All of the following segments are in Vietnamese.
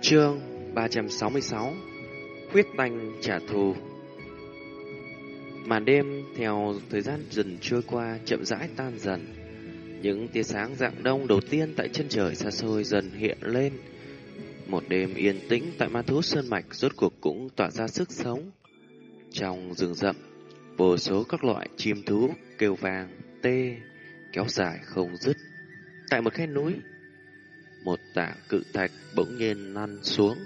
Chương 366 Quyết đành trả thù. Màn đêm theo thời gian dần trôi qua chậm rãi tan dần. Những tia sáng dạng đông đầu tiên tại chân trời xa xôi dần hiện lên. Một đêm yên tĩnh tại ma thú sơn mạch rốt cuộc cũng tỏa ra sức sống. Trong rừng rậm Vô số các loại chim thú kêu vàng, tê, kéo dài không dứt. Tại một khe núi một tảng cự thạch bỗng nhiên lăn xuống.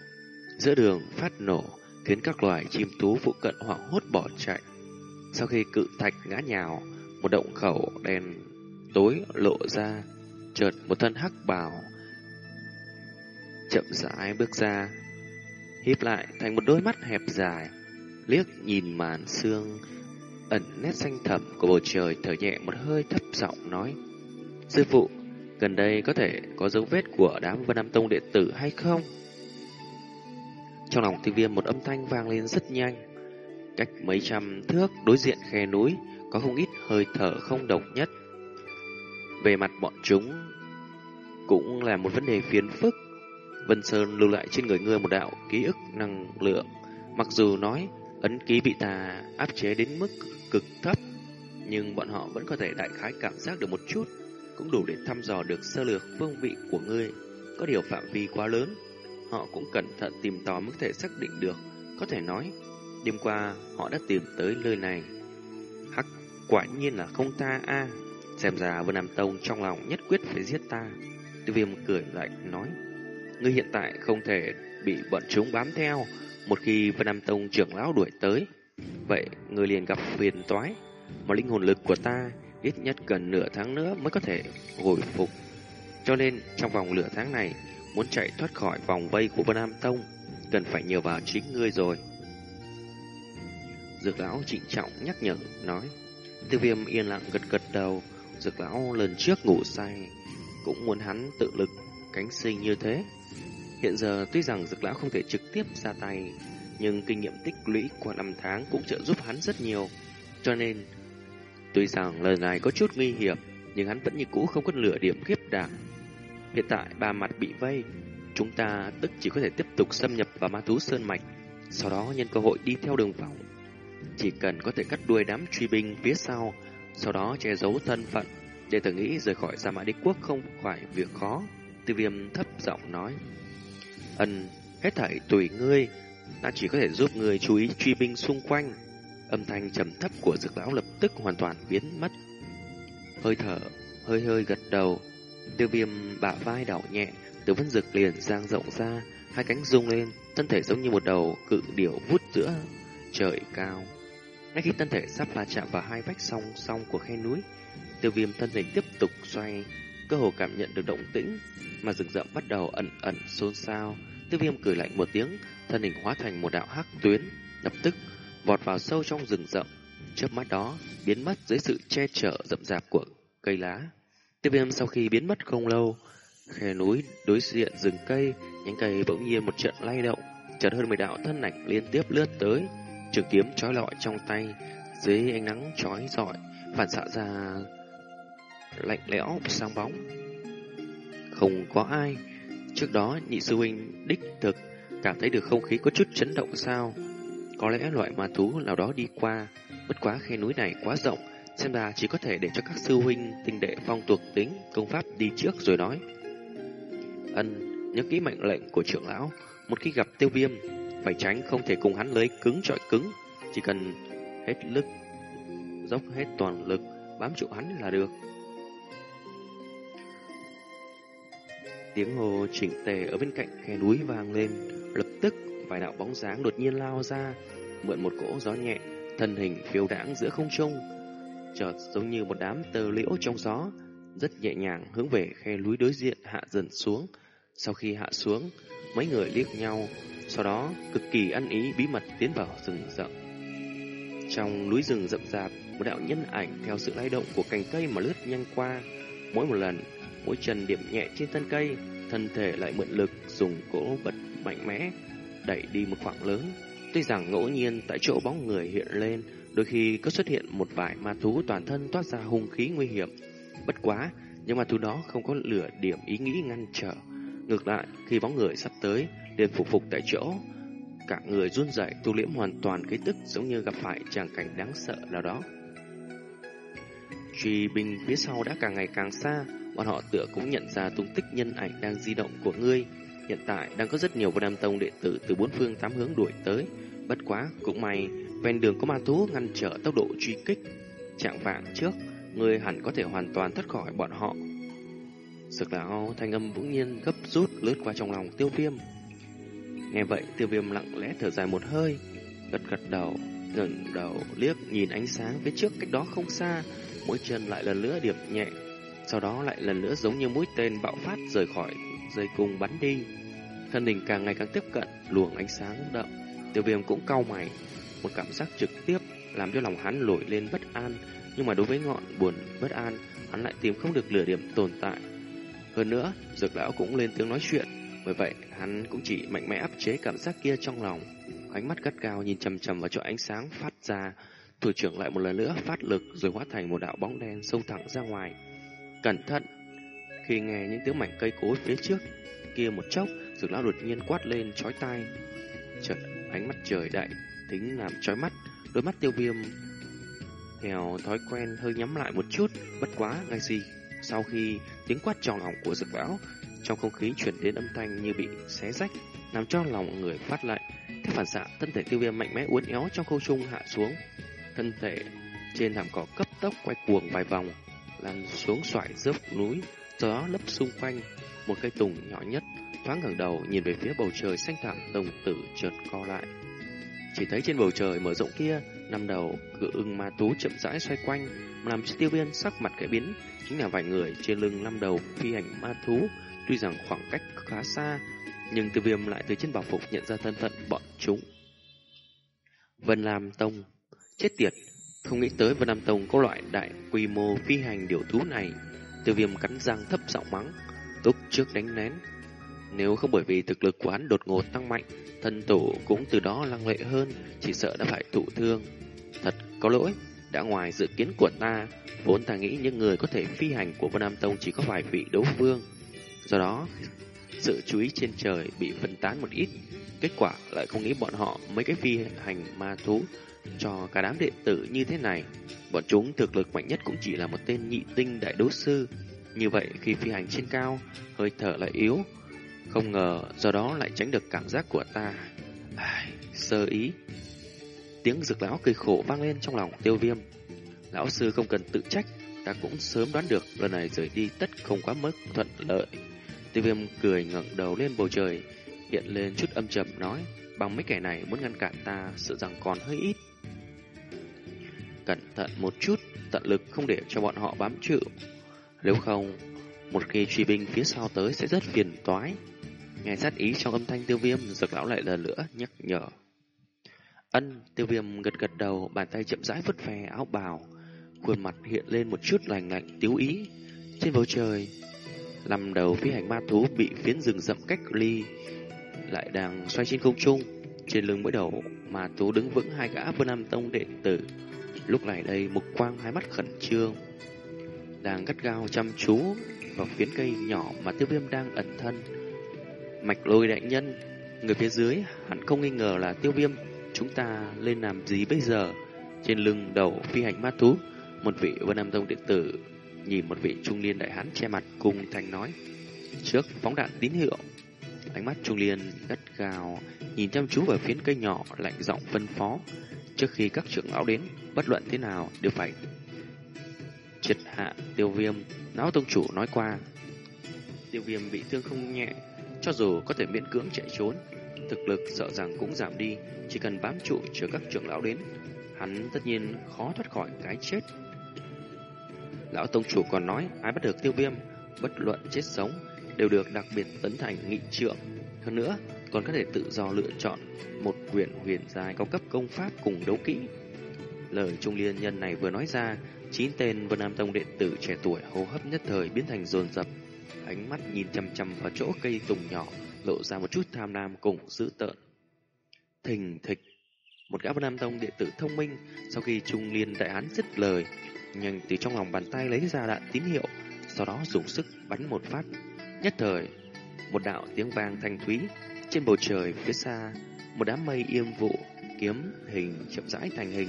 Giữa đường phát nổ, khiến các loài chim thú phụ cận hoảng hốt bỏ chạy. Sau khi cự thạch ngã nhào, một động khẩu đèn tối lộ ra, chợt một thân hắc bào chậm rãi bước ra, híp lại thành một đôi mắt hẹp dài, liếc nhìn màn sương ẩn nét xanh thẳm của bầu trời thở nhẹ một hơi thấp giọng nói: "Sư phụ, Gần đây có thể có dấu vết của đám Vân Nam Tông đệ tử hay không? Trong lòng tiêu viêm một âm thanh vang lên rất nhanh. Cách mấy trăm thước đối diện khe núi có không ít hơi thở không đồng nhất. Về mặt bọn chúng cũng là một vấn đề phiền phức. Vân Sơn lưu lại trên người ngươi một đạo ký ức năng lượng. Mặc dù nói ấn ký bị ta áp chế đến mức cực thấp, nhưng bọn họ vẫn có thể đại khái cảm giác được một chút cũng đủ để thăm dò được sơ lược phương vị của ngươi. Có điều phạm vi quá lớn, họ cũng cẩn thận tìm tòi mới có thể xác định được. Có thể nói, đêm qua họ đã tìm tới nơi này. Hắc, quả nhiên là không ta a. Xem ra Vân Nam Tông trong lòng nhất quyết phải giết ta. Tiêu viêm cười lạnh nói, ngươi hiện tại không thể bị bọn chúng bám theo. Một khi Vân Nam Tông trưởng lão đuổi tới, vậy ngươi liền gặp phiền toái. Mà linh hồn lực của ta ít nhất cần nửa tháng nữa mới có thể hồi phục. Cho nên, trong vòng nửa tháng này, muốn chạy thoát khỏi vòng vây của Vân Nam Tông, cần phải nhờ vào chính ngươi rồi. Dược lão trịnh trọng nhắc nhở, nói. Tiêu viêm yên lặng gật gật đầu, dược lão lần trước ngủ say, cũng muốn hắn tự lực, cánh sinh như thế. Hiện giờ tuy rằng dược lão không thể trực tiếp ra tay, nhưng kinh nghiệm tích lũy qua năm tháng cũng trợ giúp hắn rất nhiều. Cho nên, Tuy rằng lời này có chút nguy hiểm, nhưng hắn vẫn như cũ không có lửa điểm khiếp đảm. Hiện tại ba mặt bị vây, chúng ta tức chỉ có thể tiếp tục xâm nhập vào ma thú sơn mạch, sau đó nhân cơ hội đi theo đường vòng. Chỉ cần có thể cắt đuôi đám truy binh phía sau, sau đó che giấu thân phận, để tự nghĩ rời khỏi Sa Mã Đế Quốc không phải việc khó. Tiêu viêm thấp giọng nói. Ân, hết thảy tùy ngươi, ta chỉ có thể giúp người chú ý truy binh xung quanh. Âm thanh trầm thấp của dược lão lập tức hoàn toàn biến mất. Hơi thở, hơi hơi gật đầu. Tiêu viêm bả vai đảo nhẹ, từ vân dược liền giang rộng ra, hai cánh rung lên, thân thể giống như một đầu cự điểu vút giữa trời cao. Ngay khi thân thể sắp va chạm vào hai vách song song của khe núi, tiêu viêm thân hình tiếp tục xoay, cơ hồ cảm nhận được động tĩnh, mà rừng rậm bắt đầu ẩn ẩn xôn xao. Tiêu viêm cười lạnh một tiếng, thân hình hóa thành một đạo hắc tuyến, lập tức vọt vào sâu trong rừng rậm, chớp mắt đó biến mất dưới sự che chở rậm rạp của cây lá. Tiêu viêm sau khi biến mất không lâu, khe núi đối diện rừng cây, nhánh cây bỗng nhiên một trận lay động, chợt hơn mười đạo thân ảnh liên tiếp lướt tới, trường kiếm trói lọi trong tay, dưới ánh nắng chói rọi, phản xạ ra lạnh lẽo sáng bóng. Không có ai. Trước đó nhị sư huynh đích thực cảm thấy được không khí có chút chấn động sao? Có lẽ loại ma thú nào đó đi qua, bất quá khe núi này quá rộng, xem ra chỉ có thể để cho các sư huynh tinh đệ phong thuộc tính công pháp đi trước rồi nói. Ân, nhớ kỹ mệnh lệnh của trưởng lão, một khi gặp tiêu viêm, phải tránh không thể cùng hắn lấy cứng trọi cứng, chỉ cần hết lực, dốc hết toàn lực, bám trụ hắn là được. Tiếng hồ chỉnh tề ở bên cạnh khe núi vang lên, lập tức vài đạo bóng dáng đột nhiên lao ra, mượn một cỗ gió nhẹ, thân hình phiêu đãng giữa không trung, chợt giống như một đám tơ liễu trong gió, rất nhẹ nhàng hướng về khe núi đối diện hạ dần xuống. Sau khi hạ xuống, mấy người liếc nhau, sau đó cực kỳ ăn ý bí mật tiến vào rừng rậm. Trong núi rừng rậm rạp, một đạo nhân ảnh theo sự lay động của cành cây mà lướt nhanh qua. Mỗi một lần, mỗi chân điểm nhẹ trên thân cây, thân thể lại mượn lực dùng cỗ bật mạnh mẽ đẩy đi một khoảng lớn. Tuy rằng ngẫu nhiên tại chỗ bóng người hiện lên, đôi khi có xuất hiện một vài ma thú toàn thân toát ra hung khí nguy hiểm. Bất quá, nhưng ma thú đó không có lửa điểm ý nghĩ ngăn trở. Ngược lại, khi bóng người sắp tới, liền phục phục tại chỗ. Cả người run rẩy tu liễm hoàn toàn cái tức giống như gặp phải tràng cảnh đáng sợ nào đó. Truy binh phía sau đã càng ngày càng xa, bọn họ tựa cũng nhận ra tung tích nhân ảnh đang di động của ngươi. Hiện tại đang có rất nhiều Vân Nam Tông đệ tử từ bốn phương tám hướng đuổi tới. Bất quá, cũng may, ven đường có ma thú ngăn trở tốc độ truy kích. Trạng vạng trước, người hẳn có thể hoàn toàn thoát khỏi bọn họ. Sực lão thanh âm vững nhiên gấp rút lướt qua trong lòng tiêu viêm. Nghe vậy tiêu viêm lặng lẽ thở dài một hơi, gật gật đầu, ngẩng đầu liếc nhìn ánh sáng phía trước cách đó không xa, mỗi chân lại lần nữa điệp nhẹ, sau đó lại lần nữa giống như mũi tên bạo phát rời khỏi dây cung bắn đi. Thân hình càng ngày càng tiếp cận luồng ánh sáng đậm, tiêu viêm cũng cau mày, một cảm giác trực tiếp làm cho lòng hắn nổi lên bất an, nhưng mà đối với ngọn buồn bất an, hắn lại tìm không được lửa điểm tồn tại. Hơn nữa, dược lão cũng lên tiếng nói chuyện, bởi vậy hắn cũng chỉ mạnh mẽ áp chế cảm giác kia trong lòng. Ánh mắt gắt gao nhìn chầm chầm vào chỗ ánh sáng phát ra, thủ trưởng lại một lần nữa phát lực rồi hóa thành một đạo bóng đen sâu thẳng ra ngoài. Cẩn thận! Khi nghe những tiếng mảnh cây cối phía trước kia một chốc, dược lão đột nhiên quát lên chói tai. Chợt ánh mắt trời đại, tính làm chói mắt, đôi mắt tiêu viêm theo thói quen hơi nhắm lại một chút, bất quá ngay gì sau khi tiếng quát trong lòng của dược lão, trong không khí chuyển đến âm thanh như bị xé rách, làm cho lòng người phát lạnh. Theo phản xạ, thân thể tiêu viêm mạnh mẽ uốn éo trong không trung hạ xuống. Thân thể trên thảm cỏ cấp tốc quay cuồng vài vòng, lăn xuống xoải dốc núi, gió lấp xung quanh. Một cây tùng nhỏ nhất thoáng ngẩng đầu nhìn về phía bầu trời xanh thẳm đồng tử chợt co lại. Chỉ thấy trên bầu trời mở rộng kia, năm đầu cự ưng ma tú chậm rãi xoay quanh, làm cho tiêu viên sắc mặt kẽ biến chính là vài người trên lưng năm đầu phi hành ma thú. Tuy rằng khoảng cách khá xa, nhưng tiêu viêm lại từ trên bảo phục nhận ra thân phận bọn chúng. Vân Lam Tông Chết tiệt, không nghĩ tới Vân Lam Tông có loại đại quy mô phi hành điều thú này. Tiêu viêm cắn răng thấp giọng mắng, túc trước đánh nén. Nếu không bởi vì thực lực của hắn đột ngột tăng mạnh, thân tổ cũng từ đó lăng lệ hơn, chỉ sợ đã phải thụ thương. Thật có lỗi, đã ngoài dự kiến của ta, vốn ta nghĩ những người có thể phi hành của Vân Nam Tông chỉ có vài vị đấu vương. Do đó, sự chú ý trên trời bị phân tán một ít, kết quả lại không nghĩ bọn họ mấy cái phi hành ma thú cho cả đám đệ tử như thế này. Bọn chúng thực lực mạnh nhất cũng chỉ là một tên nhị tinh đại đấu sư. Như vậy khi phi hành trên cao, hơi thở lại yếu. Không ngờ do đó lại tránh được cảm giác của ta. Ai, sơ ý. Tiếng rực lão cười khổ vang lên trong lòng tiêu viêm. Lão sư không cần tự trách, ta cũng sớm đoán được lần này rời đi tất không quá mức thuận lợi. Tiêu viêm cười ngẩng đầu lên bầu trời, hiện lên chút âm trầm nói, bằng mấy kẻ này muốn ngăn cản ta, sợ rằng còn hơi ít. Cẩn thận một chút, tận lực không để cho bọn họ bám trụ. Nếu không, một khi truy binh phía sau tới sẽ rất phiền toái. Nghe sát ý trong âm thanh tiêu viêm, dược lão lại lần nữa nhắc nhở. Ân, tiêu viêm gật gật đầu, bàn tay chậm rãi vứt về áo bào. Khuôn mặt hiện lên một chút lành lạnh tiếu ý. Trên bầu trời, lầm đầu phi hành ma thú bị phiến rừng rậm cách ly lại đang xoay trên không trung. Trên lưng mỗi đầu ma thú đứng vững hai gã vân nam tông đệ tử. Lúc này đây mục quang hai mắt khẩn trương đang gắt gao chăm chú vào phiến cây nhỏ mà tiêu viêm đang ẩn thân. Mạch lôi đại nhân, người phía dưới hẳn không nghi ngờ là tiêu viêm. Chúng ta lên làm gì bây giờ? Trên lưng đầu phi hành ma thú, một vị vân nam tông điện tử nhìn một vị trung niên đại hán che mặt cùng thành nói trước phóng đạn tín hiệu ánh mắt trung niên gắt gào nhìn chăm chú vào phiến cây nhỏ lạnh giọng phân phó trước khi các trưởng lão đến bất luận thế nào đều phải triệt hạ tiêu viêm lão tông chủ nói qua tiêu viêm bị thương không nhẹ cho dù có thể miễn cưỡng chạy trốn thực lực sợ rằng cũng giảm đi chỉ cần bám trụ chờ các trưởng lão đến hắn tất nhiên khó thoát khỏi cái chết Lão Tông Chủ còn nói ai bắt được tiêu viêm, bất luận chết sống, đều được đặc biệt tấn thành nghị trượng. Hơn nữa, còn có thể tự do lựa chọn một quyển huyền dài cao cấp công pháp cùng đấu kỹ. Lời trung liên nhân này vừa nói ra, chín tên Vân Nam Tông đệ tử trẻ tuổi hô hấp nhất thời biến thành dồn dập, ánh mắt nhìn chăm chăm vào chỗ cây tùng nhỏ, lộ ra một chút tham lam cùng dữ tợn. Thình thịch, một gã Nam Tông đệ tử thông minh, sau khi trung liên đại án dứt lời, nhanh từ trong lòng bàn tay lấy ra đạn tín hiệu, sau đó dùng sức bắn một phát. Nhất thời, một đạo tiếng vang thanh thúy, Trên bầu trời phía xa, một đám mây yêm vụ, kiếm hình chậm rãi thành hình.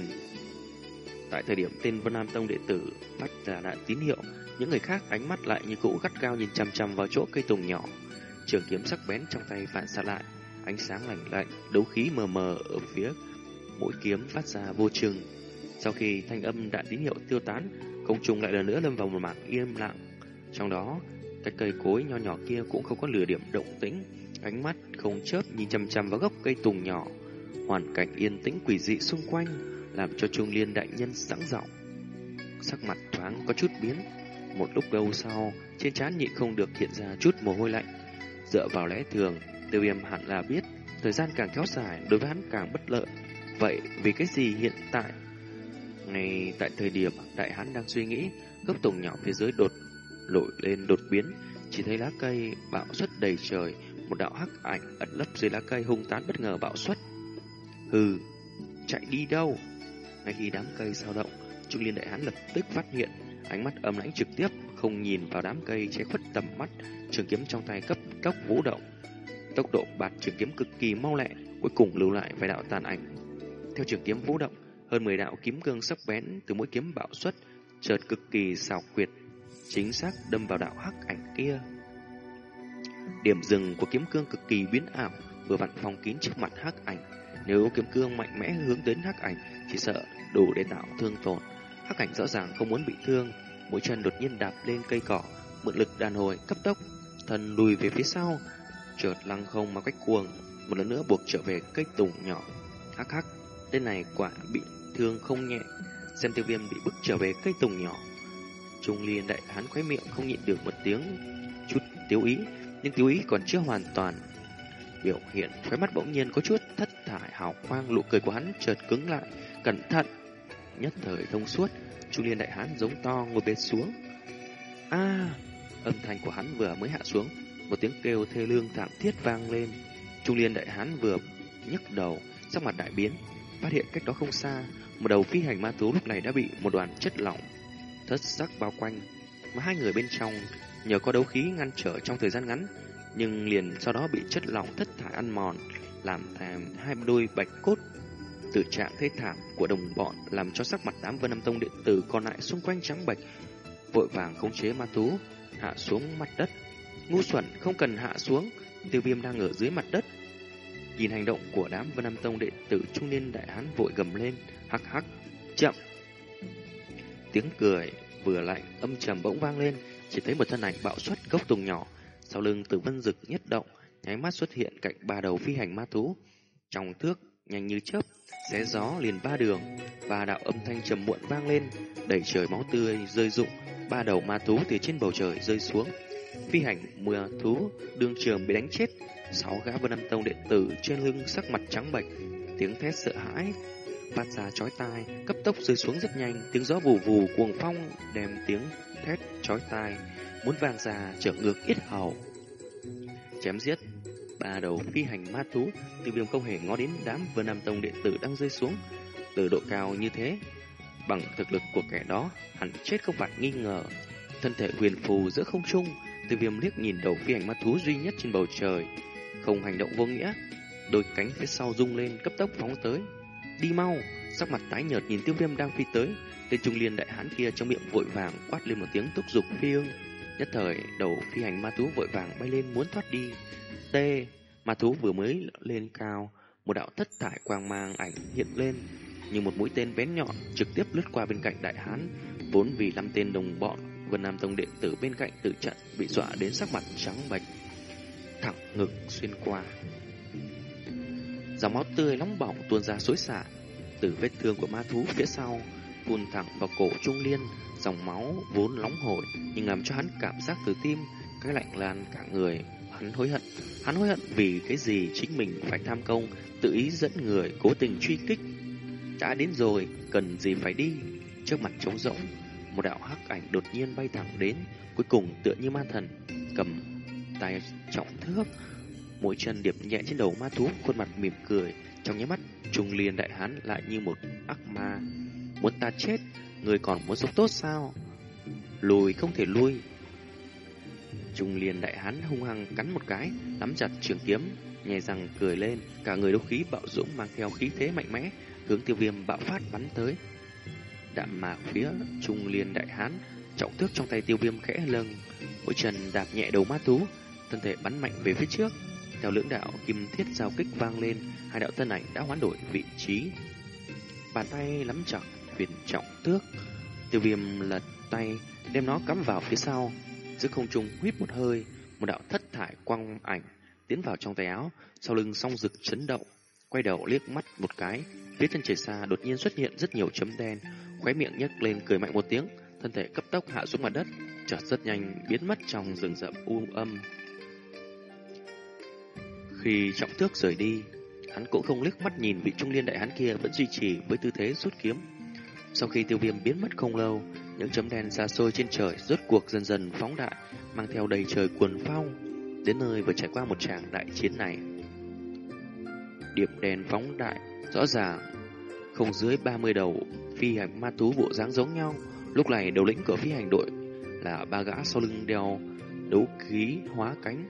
Tại thời điểm tên Vân Nam Tông đệ tử bắt ra đại tín hiệu, những người khác ánh mắt lại như cũ gắt gao nhìn chằm chằm vào chỗ cây tùng nhỏ. Trường kiếm sắc bén trong tay phản xạ lại, ánh sáng lạnh lạnh, đấu khí mờ mờ ở phía mũi kiếm phát ra vô chừng. Sau khi thanh âm đã tín hiệu tiêu tán, công trùng lại lần nữa lâm vào một mảng im lặng. Trong đó, cái cây cối nho nhỏ kia cũng không có lửa điểm động tĩnh, ánh mắt không chớp nhìn chằm chằm vào gốc cây tùng nhỏ. Hoàn cảnh yên tĩnh quỷ dị xung quanh làm cho Trung Liên đại nhân sẵn giọng. Sắc mặt thoáng có chút biến, một lúc lâu sau, trên trán nhịn không được hiện ra chút mồ hôi lạnh. Dựa vào lẽ thường, Tiêu Viêm hẳn là biết, thời gian càng kéo dài đối với hắn càng bất lợi. Vậy vì cái gì hiện tại? Ngay tại thời điểm đại hắn đang suy nghĩ, gốc tùng nhỏ phía dưới đột lội lên đột biến, chỉ thấy lá cây bạo xuất đầy trời, một đạo hắc ảnh ẩn lấp dưới lá cây hung tán bất ngờ bạo xuất. Hừ, chạy đi đâu? Ngay khi đám cây sao động, Trung Liên đại hán lập tức phát hiện, ánh mắt âm lãnh trực tiếp, không nhìn vào đám cây che khuất tầm mắt, trường kiếm trong tay cấp tốc vũ động. Tốc độ bạt trường kiếm cực kỳ mau lẹ, cuối cùng lưu lại vài đạo tàn ảnh. Theo trường kiếm vũ động, hơn 10 đạo kiếm cương sắc bén từ mỗi kiếm bạo xuất, chợt cực kỳ xảo quyệt, chính xác đâm vào đạo hắc ảnh kia. Điểm dừng của kiếm cương cực kỳ biến ảo, vừa vặn phong kín trước mặt hắc ảnh. Nếu kiếm cương mạnh mẽ hướng đến hắc ảnh, chỉ sợ đủ để tạo thương tổn. Hắc ảnh rõ ràng không muốn bị thương, mũi chân đột nhiên đạp lên cây cỏ, mượn lực đàn hồi cấp tốc, thân lùi về phía sau, chợt lăng không mà cách cuồng, một lần nữa buộc trở về cây tùng nhỏ. Hắc hắc, tên này quả bị thương không nhẹ, xem tiêu viêm bị bức trở về cây tùng nhỏ. Trung liên đại hán khóe miệng không nhịn được một tiếng chút tiêu ý, nhưng tiêu ý còn chưa hoàn toàn. Biểu hiện khóe mắt bỗng nhiên có chút thất thải hào quang nụ cười của hắn chợt cứng lại, cẩn thận. Nhất thời thông suốt, Trung liên đại hán giống to ngồi bệt xuống. A, âm thanh của hắn vừa mới hạ xuống, một tiếng kêu thê lương thảm thiết vang lên. Trung liên đại hán vừa nhấc đầu, sắc mặt đại biến, phát hiện cách đó không xa, một đầu phi hành ma thú lúc này đã bị một đoàn chất lỏng thất sắc bao quanh, mà hai người bên trong nhờ có đấu khí ngăn trở trong thời gian ngắn, nhưng liền sau đó bị chất lỏng thất thải ăn mòn, làm thành hai đôi bạch cốt. Tử trạng thê thảm của đồng bọn làm cho sắc mặt đám Vân Nam Tông điện tử còn lại xung quanh trắng bệch, vội vàng khống chế ma thú hạ xuống mặt đất. Ngu xuẩn không cần hạ xuống, Tiêu Viêm đang ở dưới mặt đất. Nhìn hành động của đám Vân Nam Tông đệ tử trung niên đại hán vội gầm lên, hắc hắc, chậm. Tiếng cười vừa lạnh âm trầm bỗng vang lên, chỉ thấy một thân ảnh bạo xuất gốc tùng nhỏ, sau lưng Tử Vân Dực nhất động, nháy mắt xuất hiện cạnh ba đầu phi hành ma thú. Trong thước nhanh như chớp, xé gió liền ba đường, và đạo âm thanh trầm muộn vang lên, đẩy trời máu tươi rơi rụng, ba đầu ma thú từ trên bầu trời rơi xuống. Phi hành mưa thú đương trường bị đánh chết, sáu gã vân âm tông đệ tử trên lưng sắc mặt trắng bệch, tiếng thét sợ hãi phát ra chói tai, cấp tốc rơi xuống rất nhanh, tiếng gió vù vù cuồng phong đem tiếng thét chói tai, muốn vang ra trở ngược ít hầu. Chém giết ba đầu phi hành ma thú, tiêu viêm không hề ngó đến đám vân nam tông đệ tử đang rơi xuống từ độ cao như thế. Bằng thực lực của kẻ đó, hẳn chết không phải nghi ngờ. Thân thể huyền phù giữa không trung, tiêu viêm liếc nhìn đầu phi hành ma thú duy nhất trên bầu trời, không hành động vô nghĩa, đôi cánh phía sau rung lên cấp tốc phóng tới. Đi mau, sắc mặt tái nhợt nhìn tiêu viêm đang phi tới, tên trung liên đại hán kia trong miệng vội vàng quát lên một tiếng thúc giục phi ương. Nhất thời, đầu phi hành ma thú vội vàng bay lên muốn thoát đi. T, mà thú vừa mới lên cao, một đạo thất thải quang mang ảnh hiện lên, như một mũi tên bén nhọn trực tiếp lướt qua bên cạnh đại hán, vốn vì năm tên đồng bọn Vân Nam Tông đệ tử bên cạnh tử trận bị dọa đến sắc mặt trắng bệch, thẳng ngực xuyên qua. Dòng máu tươi nóng bỏng tuôn ra xối xả từ vết thương của ma thú phía sau, phun thẳng vào cổ Trung Liên, dòng máu vốn nóng hổi nhưng làm cho hắn cảm giác từ tim cái lạnh lan cả người. Hắn hối hận, hắn hối hận vì cái gì chính mình phải tham công, tự ý dẫn người cố tình truy kích. Đã đến rồi, cần gì phải đi. Trước mặt trống rỗng, một đạo hắc ảnh đột nhiên bay thẳng đến, cuối cùng tựa như ma thần, cầm tay trọng thước, mỗi chân điệp nhẹ trên đầu ma thú, khuôn mặt mỉm cười, trong nháy mắt, Trung Liên đại hán lại như một ác ma. Muốn ta chết, người còn muốn sống tốt sao? Lùi không thể lui. Trung Liên đại hán hung hăng cắn một cái, nắm chặt trường kiếm, nhè răng cười lên, cả người đấu khí bạo dũng mang theo khí thế mạnh mẽ, hướng tiêu viêm bạo phát bắn tới. Đạm mạc phía trung liên đại hán, trọng thước trong tay tiêu viêm khẽ lâng, mỗi chân đạp nhẹ đầu ma thú, thân thể bắn mạnh về phía trước. Theo lưỡng đạo kim thiết giao kích vang lên, hai đạo thân ảnh đã hoán đổi vị trí. Bàn tay nắm chặt viền trọng thước, tiêu viêm lật tay đem nó cắm vào phía sau, giữa không trung hít một hơi, một đạo thất thải quang ảnh tiến vào trong tay áo, sau lưng song rực chấn động, quay đầu liếc mắt một cái, phía chân trời xa đột nhiên xuất hiện rất nhiều chấm đen, khóe miệng nhếch lên cười mạnh một tiếng, thân thể cấp tốc hạ xuống mặt đất, chợt rất nhanh biến mất trong rừng rậm u âm. Khi trọng thước rời đi, hắn cũng không liếc mắt nhìn vị trung niên đại hán kia vẫn duy trì với tư thế rút kiếm. Sau khi tiêu viêm biến mất không lâu, những chấm đen xa xôi trên trời rốt cuộc dần dần phóng đại, mang theo đầy trời cuồng phong, đến nơi vừa trải qua một tràng đại chiến này. Điểm đèn phóng đại, rõ ràng, không dưới 30 đầu phi hành ma thú bộ dáng giống nhau. Lúc này đầu lĩnh của phi hành đội là ba gã sau lưng đeo đấu khí hóa cánh,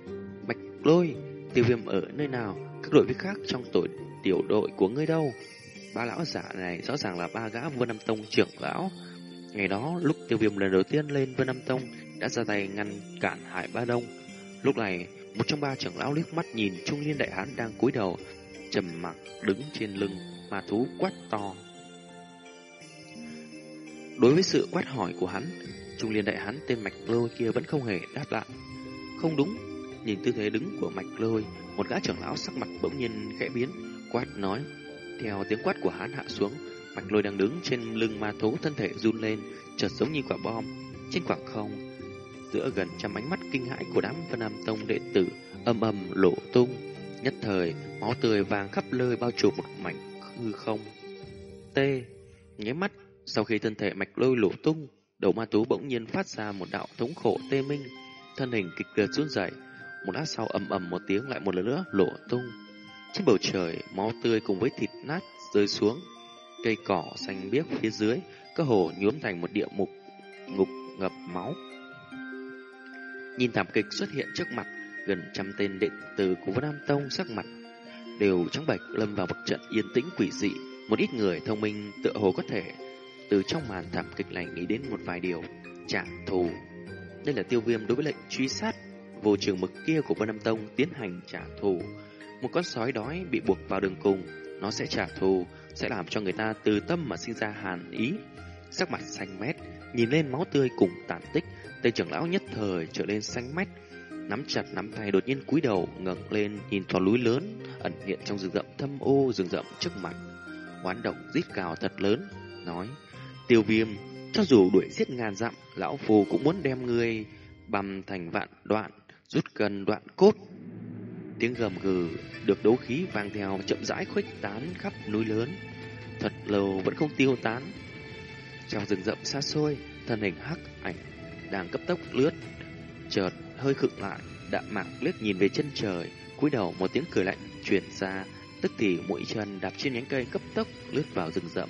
bạch lôi, tiêu viêm ở nơi nào, các đội viên khác trong tổ tiểu đội của ngươi đâu. Ba lão giả này rõ ràng là ba gã vua năm tông trưởng lão. Ngày đó, lúc tiêu viêm lần đầu tiên lên vân nam tông, đã ra tay ngăn cản Hải Ba Đông. Lúc này, một trong ba trưởng lão liếc mắt nhìn trung niên đại hán đang cúi đầu, trầm mặc đứng trên lưng mà thú quát to. Đối với sự quát hỏi của hắn, trung niên đại hán tên mạch lôi kia vẫn không hề đáp lại. Không đúng, nhìn tư thế đứng của mạch lôi, một gã trưởng lão sắc mặt bỗng nhiên khẽ biến, quát nói. Theo tiếng quát của hắn hạ xuống, mạch lôi đang đứng trên lưng ma thú thân thể run lên, chợt giống như quả bom. Trên khoảng không, giữa gần trăm ánh mắt kinh hãi của đám Vân Nam Tông đệ tử âm ầm lộ tung. Nhất thời, máu tươi vàng khắp lơi bao trùm một mảnh hư không. T. Nháy mắt, sau khi thân thể mạch lôi lộ tung, đầu ma tú bỗng nhiên phát ra một đạo thống khổ tê minh, thân hình kịch liệt run rẩy. Một lát sau ầm ầm một tiếng lại một lần nữa lộ tung. Trên bầu trời, máu tươi cùng với thịt nát rơi xuống. Cây cỏ xanh biếc phía dưới, cơ hồ nhuốm thành một địa mục ngục ngập máu. Nhìn thảm kịch xuất hiện trước mặt, gần trăm tên đệ tử của Vân Nam Tông sắc mặt đều trắng bệch lâm vào một trận yên tĩnh quỷ dị. Một ít người thông minh tựa hồ có thể từ trong màn thảm kịch này nghĩ đến một vài điều trả thù. Đây là tiêu viêm đối với lệnh truy sát vô trường mực kia của Vân Nam Tông tiến hành trả thù. Một con sói đói bị buộc vào đường cùng, nó sẽ trả thù, sẽ làm cho người ta từ tâm mà sinh ra hàn ý. Sắc mặt xanh mét, nhìn lên máu tươi cùng tàn tích, Tây trưởng lão nhất thời trở lên xanh mét, nắm chặt nắm tay đột nhiên cúi đầu ngẩng lên nhìn thoáng núi lớn ẩn hiện trong rừng rậm thâm ô rừng rậm trước mặt. quán động rít cào thật lớn, nói: "Tiêu Viêm, cho dù đuổi giết ngàn dặm, lão phù cũng muốn đem ngươi băm thành vạn đoạn, rút gần đoạn cốt." Tiếng gầm gừ được đấu khí vang theo chậm rãi khuếch tán khắp núi lớn, thật lâu vẫn không tiêu tán. Trong rừng rậm xa xôi, thân hình hắc ảnh đang cấp tốc lướt, chợt hơi khựng lại, đạm mạc liếc nhìn về chân trời, cúi đầu một tiếng cười lạnh truyền ra, tức thì mũi chân đạp trên nhánh cây cấp tốc lướt vào rừng rậm,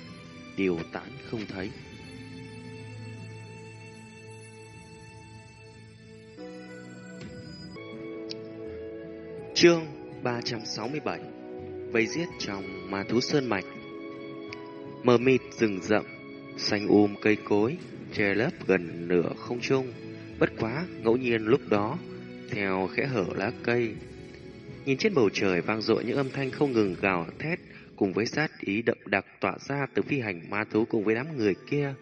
tiêu tán không thấy. Chương 367 Vây giết trong ma thú sơn mạch. Mờ mịt rừng rậm, Xanh um cây cối, Che lấp gần nửa không trung. Bất quá, ngẫu nhiên lúc đó, Theo khẽ hở lá cây, Nhìn trên bầu trời vang dội những âm thanh không ngừng gào thét, Cùng với sát ý đậm đặc tỏa ra từ phi hành ma thú cùng với đám người kia.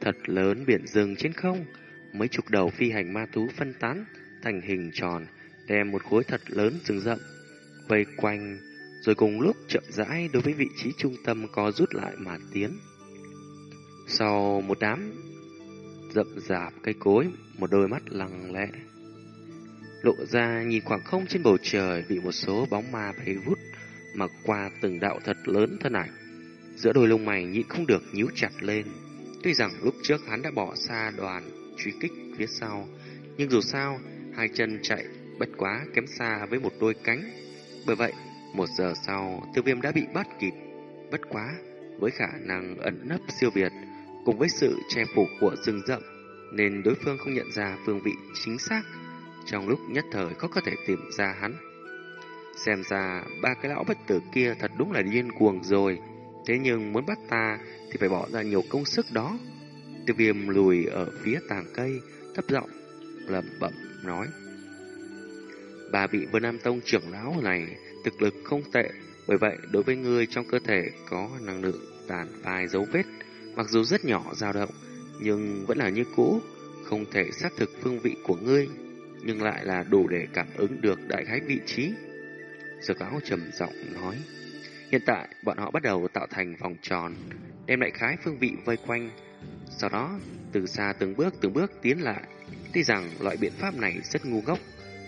Thật lớn biển rừng trên không, Mấy chục đầu phi hành ma thú phân tán Thành hình tròn đem một khối thật lớn rừng rậm vây quanh, rồi cùng lúc chậm rãi đối với vị trí trung tâm có rút lại mà tiến. Sau một đám rậm rạp cây cối, một đôi mắt lặng lẽ lộ ra nhìn khoảng không trên bầu trời bị một số bóng ma bay vút mà qua từng đạo thật lớn thân ảnh. Giữa đôi lông mày nhịn không được nhíu chặt lên. Tuy rằng lúc trước hắn đã bỏ xa đoàn truy kích phía sau, nhưng dù sao, hai chân chạy bất quá kém xa với một đôi cánh. Bởi vậy, một giờ sau, tiêu viêm đã bị bắt kịp. Bất quá, với khả năng ẩn nấp siêu việt, cùng với sự che phủ của rừng rậm, nên đối phương không nhận ra phương vị chính xác. Trong lúc nhất thời có có thể tìm ra hắn. Xem ra ba cái lão bất tử kia thật đúng là điên cuồng rồi. Thế nhưng muốn bắt ta thì phải bỏ ra nhiều công sức đó. Tiêu viêm lùi ở phía tàng cây, thấp giọng lẩm bẩm nói. Ba vị Vân Nam Tông trưởng lão này thực lực không tệ, bởi vậy đối với người trong cơ thể có năng lượng tàn phai dấu vết, mặc dù rất nhỏ dao động, nhưng vẫn là như cũ, không thể xác thực phương vị của ngươi, nhưng lại là đủ để cảm ứng được đại khái vị trí. Dược lão trầm giọng nói. Hiện tại, bọn họ bắt đầu tạo thành vòng tròn, đem đại khái phương vị vây quanh. Sau đó, từ xa từng bước từng bước tiến lại. Tuy rằng loại biện pháp này rất ngu ngốc,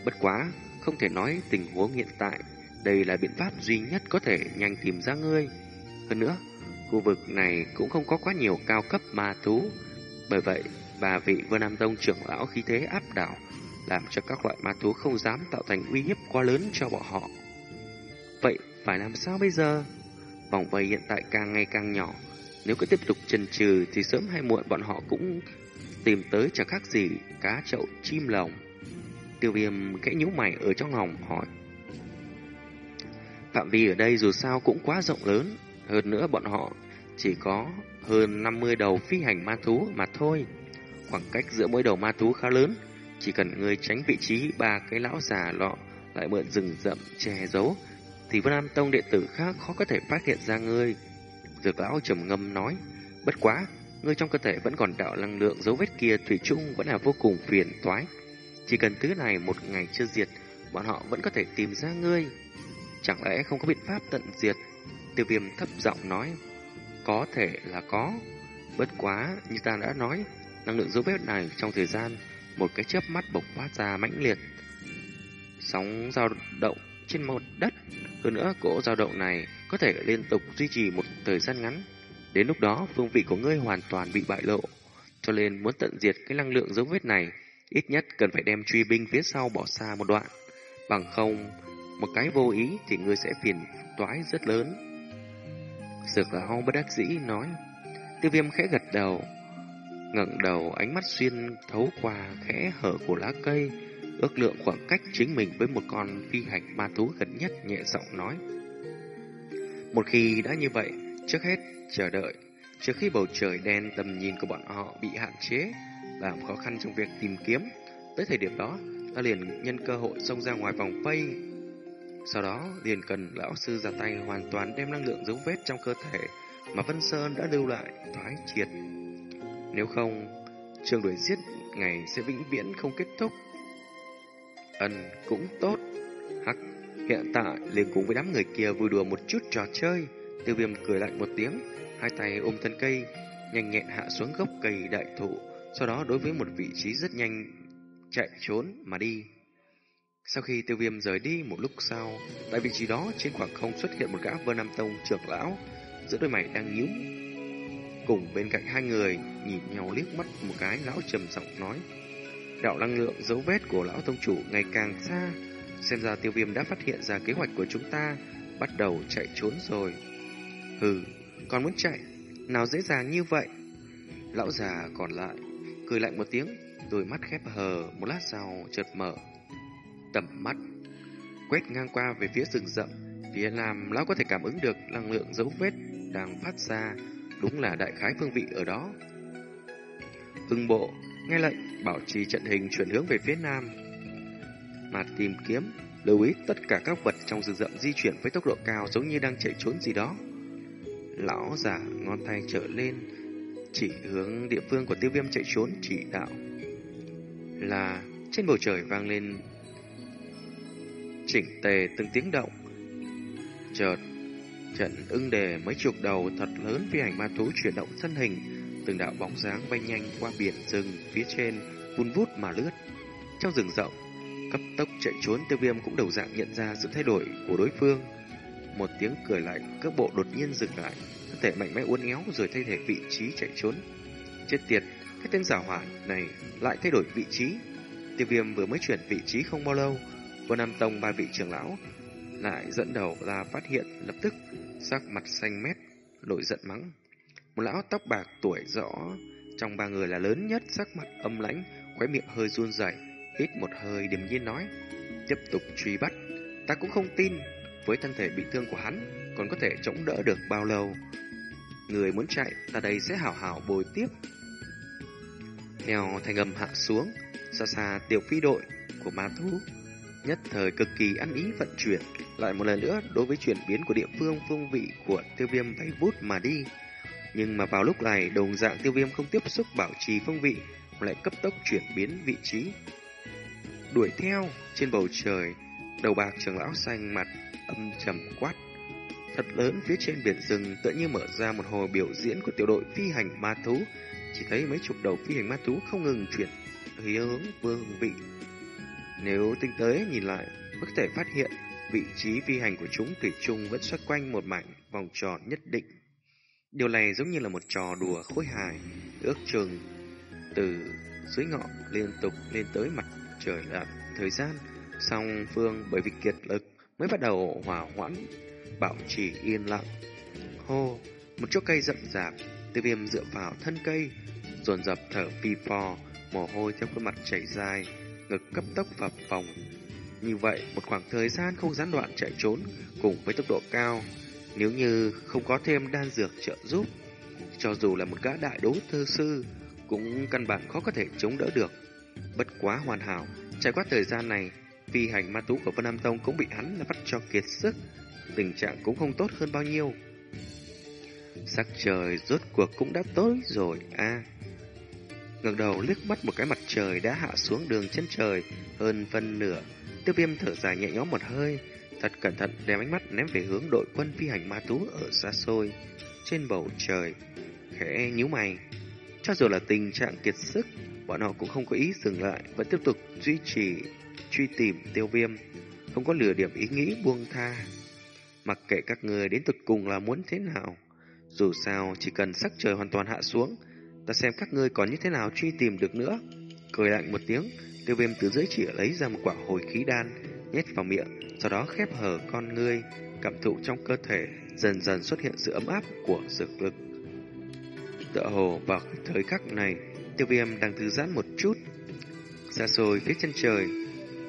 bất quá, không thể nói tình huống hiện tại. Đây là biện pháp duy nhất có thể nhanh tìm ra ngươi. Hơn nữa, khu vực này cũng không có quá nhiều cao cấp ma thú. Bởi vậy, bà vị Vân Nam Tông trưởng lão khí thế áp đảo, làm cho các loại ma thú không dám tạo thành uy hiếp quá lớn cho bọn họ. Vậy phải làm sao bây giờ? Vòng vây hiện tại càng ngày càng nhỏ. Nếu cứ tiếp tục chần chừ thì sớm hay muộn bọn họ cũng tìm tới chẳng khác gì cá chậu chim lồng. Tiêu viêm kẽ nhíu mày ở trong lòng hỏi. Phạm vi ở đây dù sao cũng quá rộng lớn. Hơn nữa bọn họ chỉ có hơn 50 đầu phi hành ma thú mà thôi. Khoảng cách giữa mỗi đầu ma thú khá lớn. Chỉ cần người tránh vị trí ba cái lão già lọ lại mượn rừng rậm che giấu thì Vân Nam Tông đệ tử khác khó có thể phát hiện ra ngươi. Dược lão trầm ngâm nói, bất quá, ngươi trong cơ thể vẫn còn đạo năng lượng dấu vết kia thủy chung vẫn là vô cùng phiền toái. Chỉ cần thứ này một ngày chưa diệt, bọn họ vẫn có thể tìm ra ngươi. Chẳng lẽ không có biện pháp tận diệt? Tiêu viêm thấp giọng nói, có thể là có. Bất quá, như ta đã nói, năng lượng dấu vết này trong thời gian, một cái chớp mắt bộc phát ra mãnh liệt. Sóng dao động trên một đất. Hơn nữa, cỗ dao động này có thể liên tục duy trì một thời gian ngắn. Đến lúc đó, phương vị của ngươi hoàn toàn bị bại lộ. Cho nên muốn tận diệt cái năng lượng dấu vết này, ít nhất cần phải đem truy binh phía sau bỏ xa một đoạn. Bằng không, một cái vô ý thì ngươi sẽ phiền toái rất lớn. Dược là lão bất đắc dĩ nói. Tiêu viêm khẽ gật đầu, ngẩng đầu ánh mắt xuyên thấu qua khẽ hở của lá cây, ước lượng khoảng cách chính mình với một con phi hành ma thú gần nhất nhẹ giọng nói. Một khi đã như vậy, trước hết chờ đợi, trước khi bầu trời đen tầm nhìn của bọn họ bị hạn chế, làm khó khăn trong việc tìm kiếm, tới thời điểm đó, ta liền nhân cơ hội xông ra ngoài vòng vây. Sau đó, liền cần lão sư ra tay hoàn toàn đem năng lượng dấu vết trong cơ thể mà Vân Sơn đã lưu lại thoái triệt. Nếu không, trường đuổi giết ngày sẽ vĩnh viễn không kết thúc. Ân cũng tốt. Hắc, hiện tại liền cùng với đám người kia vui đùa một chút trò chơi. Tiêu viêm cười lạnh một tiếng, hai tay ôm thân cây, nhanh nhẹn hạ xuống gốc cây đại thụ, sau đó đối với một vị trí rất nhanh chạy trốn mà đi. Sau khi tiêu viêm rời đi một lúc sau, tại vị trí đó trên khoảng không xuất hiện một gã vơ nam tông trưởng lão, giữa đôi mày đang nhíu. Cùng bên cạnh hai người, nhìn nhau liếc mắt một cái, lão trầm giọng nói. Đạo năng lượng dấu vết của lão tông chủ ngày càng xa, xem ra tiêu viêm đã phát hiện ra kế hoạch của chúng ta, bắt đầu chạy trốn rồi. Hừ, còn muốn chạy, nào dễ dàng như vậy? Lão già còn lại, cười lạnh một tiếng, đôi mắt khép hờ, một lát sau chợt mở. Tầm mắt, quét ngang qua về phía rừng rậm, phía nam lão có thể cảm ứng được năng lượng dấu vết đang phát ra, đúng là đại khái phương vị ở đó. Hưng bộ, nghe lệnh, bảo trì trận hình chuyển hướng về phía nam. Mà tìm kiếm, lưu ý tất cả các vật trong rừng rậm di chuyển với tốc độ cao giống như đang chạy trốn gì đó. Lão giả ngón tay trở lên, chỉ hướng địa phương của tiêu viêm chạy trốn chỉ đạo. Là trên bầu trời vang lên chỉnh tề từng tiếng động. Chợt, trận ưng đề mấy chục đầu thật lớn phi hành ma thú chuyển động thân hình, từng đạo bóng dáng bay nhanh qua biển rừng phía trên, vun vút mà lướt. Trong rừng rộng, cấp tốc chạy trốn tiêu viêm cũng đầu dạng nhận ra sự thay đổi của đối phương. Một tiếng cười lạnh, cước bộ đột nhiên dừng lại, thân thể mạnh mẽ uốn éo rồi thay thể vị trí chạy trốn. Chết tiệt, cái tên giả hỏa này lại thay đổi vị trí. Tiêu viêm vừa mới chuyển vị trí không bao lâu, Vân Nam Tông ba vị trưởng lão lại dẫn đầu ra phát hiện lập tức sắc mặt xanh mét, nổi giận mắng. Một lão tóc bạc tuổi rõ, trong ba người là lớn nhất, sắc mặt âm lãnh, khóe miệng hơi run rẩy, hít một hơi điềm nhiên nói, tiếp tục truy bắt, ta cũng không tin với thân thể bị thương của hắn còn có thể chống đỡ được bao lâu. Người muốn chạy, ta đây sẽ hảo hảo bồi tiếp. Theo thanh âm hạ xuống, xa xa tiểu phi đội của ma thú. Nhất thời cực kỳ ăn ý vận chuyển. Lại một lần nữa đối với chuyển biến của địa phương phương vị của tiêu viêm bay vút mà đi. Nhưng mà vào lúc này đồng dạng tiêu viêm không tiếp xúc bảo trì phương vị lại cấp tốc chuyển biến vị trí. Đuổi theo trên bầu trời đầu bạc trường lão xanh mặt âm trầm quát thật lớn phía trên biển rừng tựa như mở ra một hồi biểu diễn của tiểu đội phi hành ma thú chỉ thấy mấy chục đầu phi hành ma thú không ngừng chuyển hướng vương vị nếu tinh tế nhìn lại, có thể phát hiện vị trí phi hành của chúng thủy chung vẫn xoay quanh một mảnh vòng tròn nhất định. Điều này giống như là một trò đùa khối hài, ước chừng từ dưới ngọn liên tục lên tới mặt trời lặn. Thời gian, song phương bởi vì kiệt lực mới bắt đầu hòa hoãn, bảo trì yên lặng. Hô, một chỗ cây rậm rạp, tiêu viêm dựa vào thân cây, dồn dập thở phi phò, mồ hôi theo khuôn mặt chảy dài, ngực cấp tốc phập phồng. Như vậy, một khoảng thời gian không gián đoạn chạy trốn cùng với tốc độ cao, nếu như không có thêm đan dược trợ giúp, cho dù là một gã đại đấu thư sư, cũng căn bản khó có thể chống đỡ được. Bất quá hoàn hảo, trải qua thời gian này, phi hành ma tú của Vân Nam Tông cũng bị hắn là bắt cho kiệt sức, tình trạng cũng không tốt hơn bao nhiêu. Sắc trời rốt cuộc cũng đã tối rồi a ngẩng đầu liếc mắt một cái mặt trời đã hạ xuống đường chân trời hơn phân nửa. Tiêu viêm thở dài nhẹ nhõm một hơi, thật cẩn thận đem ánh mắt ném về hướng đội quân phi hành ma thú ở xa xôi, trên bầu trời. Khẽ nhíu mày, cho dù là tình trạng kiệt sức, bọn họ cũng không có ý dừng lại, vẫn tiếp tục duy trì, truy tìm tiêu viêm, không có lửa điểm ý nghĩ buông tha. Mặc kệ các người đến thực cùng là muốn thế nào, dù sao chỉ cần sắc trời hoàn toàn hạ xuống, ta xem các ngươi còn như thế nào truy tìm được nữa. Cười lạnh một tiếng, tiêu viêm từ dưới chỉ lấy ra một quả hồi khí đan, nhét vào miệng, sau đó khép hở con ngươi, cảm thụ trong cơ thể dần dần xuất hiện sự ấm áp của dược lực. Tựa hồ vào thời khắc này, tiêu viêm đang thư giãn một chút. Xa xôi phía chân trời,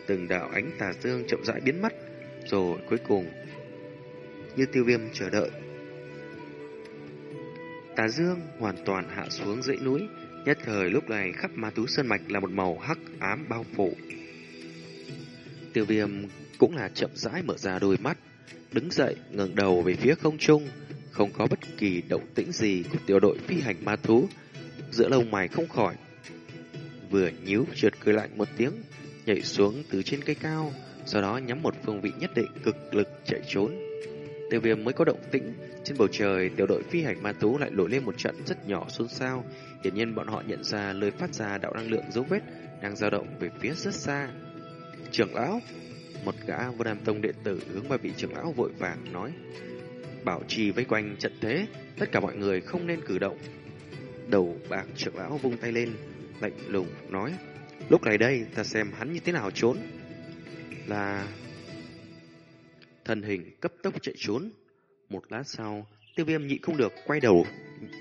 từng đạo ánh tà dương chậm rãi biến mất, rồi cuối cùng, như tiêu viêm chờ đợi, Tà dương hoàn toàn hạ xuống dãy núi, nhất thời lúc này khắp ma tú sơn mạch là một màu hắc ám bao phủ. Tiêu viêm cũng là chậm rãi mở ra đôi mắt, đứng dậy ngẩng đầu về phía không trung, không có bất kỳ động tĩnh gì của tiểu đội phi hành ma thú, giữa lông mày không khỏi. Vừa nhíu trượt cười lạnh một tiếng, nhảy xuống từ trên cây cao, sau đó nhắm một phương vị nhất định cực lực chạy trốn. Tiêu viêm mới có động tĩnh, trên bầu trời tiểu đội phi hành ma tú lại nổi lên một trận rất nhỏ xôn xao. Hiển nhiên bọn họ nhận ra lời phát ra đạo năng lượng dấu vết đang dao động về phía rất xa. Trưởng lão, một gã vô đàm tông đệ tử hướng vào vị trưởng lão vội vàng nói. Bảo trì vây quanh trận thế, tất cả mọi người không nên cử động. Đầu bạc trưởng lão vung tay lên, lạnh lùng nói. Lúc này đây, ta xem hắn như thế nào trốn. Là thân hình cấp tốc chạy trốn. Một lát sau, tiêu viêm nhị không được quay đầu,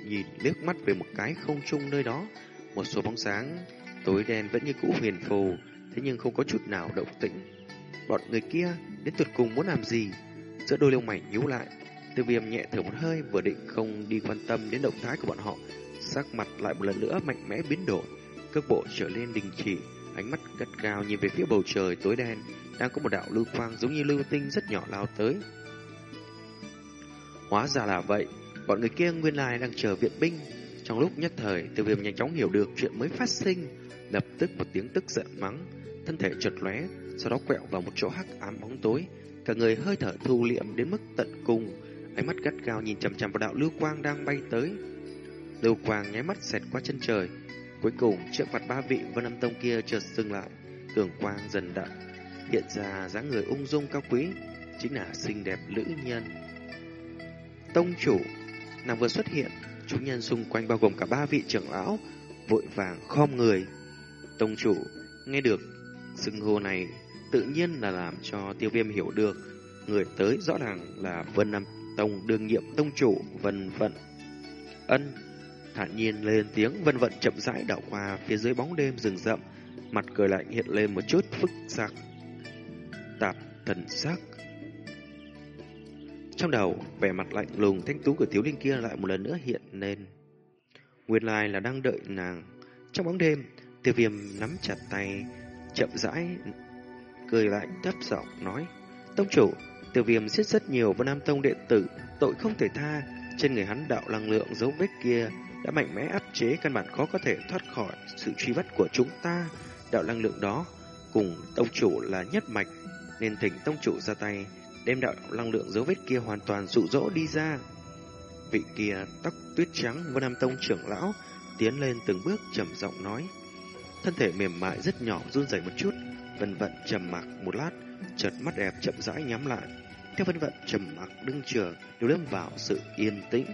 nhìn liếc mắt về một cái không trung nơi đó. Một số bóng sáng, tối đen vẫn như cũ huyền phù, thế nhưng không có chút nào động tĩnh. Bọn người kia đến tuyệt cùng muốn làm gì? Giữa đôi lông mày nhíu lại, tiêu viêm nhẹ thở một hơi vừa định không đi quan tâm đến động thái của bọn họ. Sắc mặt lại một lần nữa mạnh mẽ biến đổi, cước bộ trở lên đình chỉ, ánh mắt gắt cao nhìn về phía bầu trời tối đen, đang có một đạo lưu quang giống như lưu tinh rất nhỏ lao tới. Hóa ra là vậy, bọn người kia nguyên lai đang chờ viện binh. Trong lúc nhất thời, tiêu viêm nhanh chóng hiểu được chuyện mới phát sinh, lập tức một tiếng tức giận mắng, thân thể chợt lóe, sau đó quẹo vào một chỗ hắc ám bóng tối, cả người hơi thở thu liệm đến mức tận cùng, ánh mắt gắt gao nhìn chằm chằm vào đạo lưu quang đang bay tới. Lưu quang nháy mắt xẹt qua chân trời, cuối cùng trước mặt ba vị Vân Âm Tông kia chợt dừng lại, cường quang dần đậm, hiện ra dáng người ung dung cao quý, chính là xinh đẹp nữ nhân. Tông chủ, nàng vừa xuất hiện, chúng nhân xung quanh bao gồm cả ba vị trưởng lão, vội vàng khom người. Tông chủ, nghe được xưng hô này tự nhiên là làm cho tiêu viêm hiểu được người tới rõ ràng là Vân Nam Tông đương nhiệm tông chủ Vân Vận. Ân, thản nhiên lên tiếng Vân Vận chậm rãi đảo qua phía dưới bóng đêm rừng rậm, mặt cười lạnh hiện lên một chút phức tạp tạp thần sắc. Trong đầu, vẻ mặt lạnh lùng thanh tú của thiếu linh kia lại một lần nữa hiện lên. Nguyên lai là đang đợi nàng. Trong bóng đêm, tiêu viêm nắm chặt tay, chậm rãi, cười lại thấp giọng nói. Tông chủ, tiêu viêm giết rất nhiều vân nam tông đệ tử, tội không thể tha. Trên người hắn đạo năng lượng dấu vết kia đã mạnh mẽ áp chế căn bản khó có thể thoát khỏi sự truy bắt của chúng ta. Đạo năng lượng đó cùng tông chủ là nhất mạch, nên thỉnh tông chủ ra tay, đem đạo năng lượng dấu vết kia hoàn toàn dụ dỗ đi ra. Vị kia tóc tuyết trắng Vân Nam Tông trưởng lão tiến lên từng bước trầm giọng nói. Thân thể mềm mại rất nhỏ run rẩy một chút, vân vận trầm mặc một lát, chợt mắt đẹp chậm rãi nhắm lại. Theo vân vận trầm mặc đứng chờ đều lâm vào sự yên tĩnh.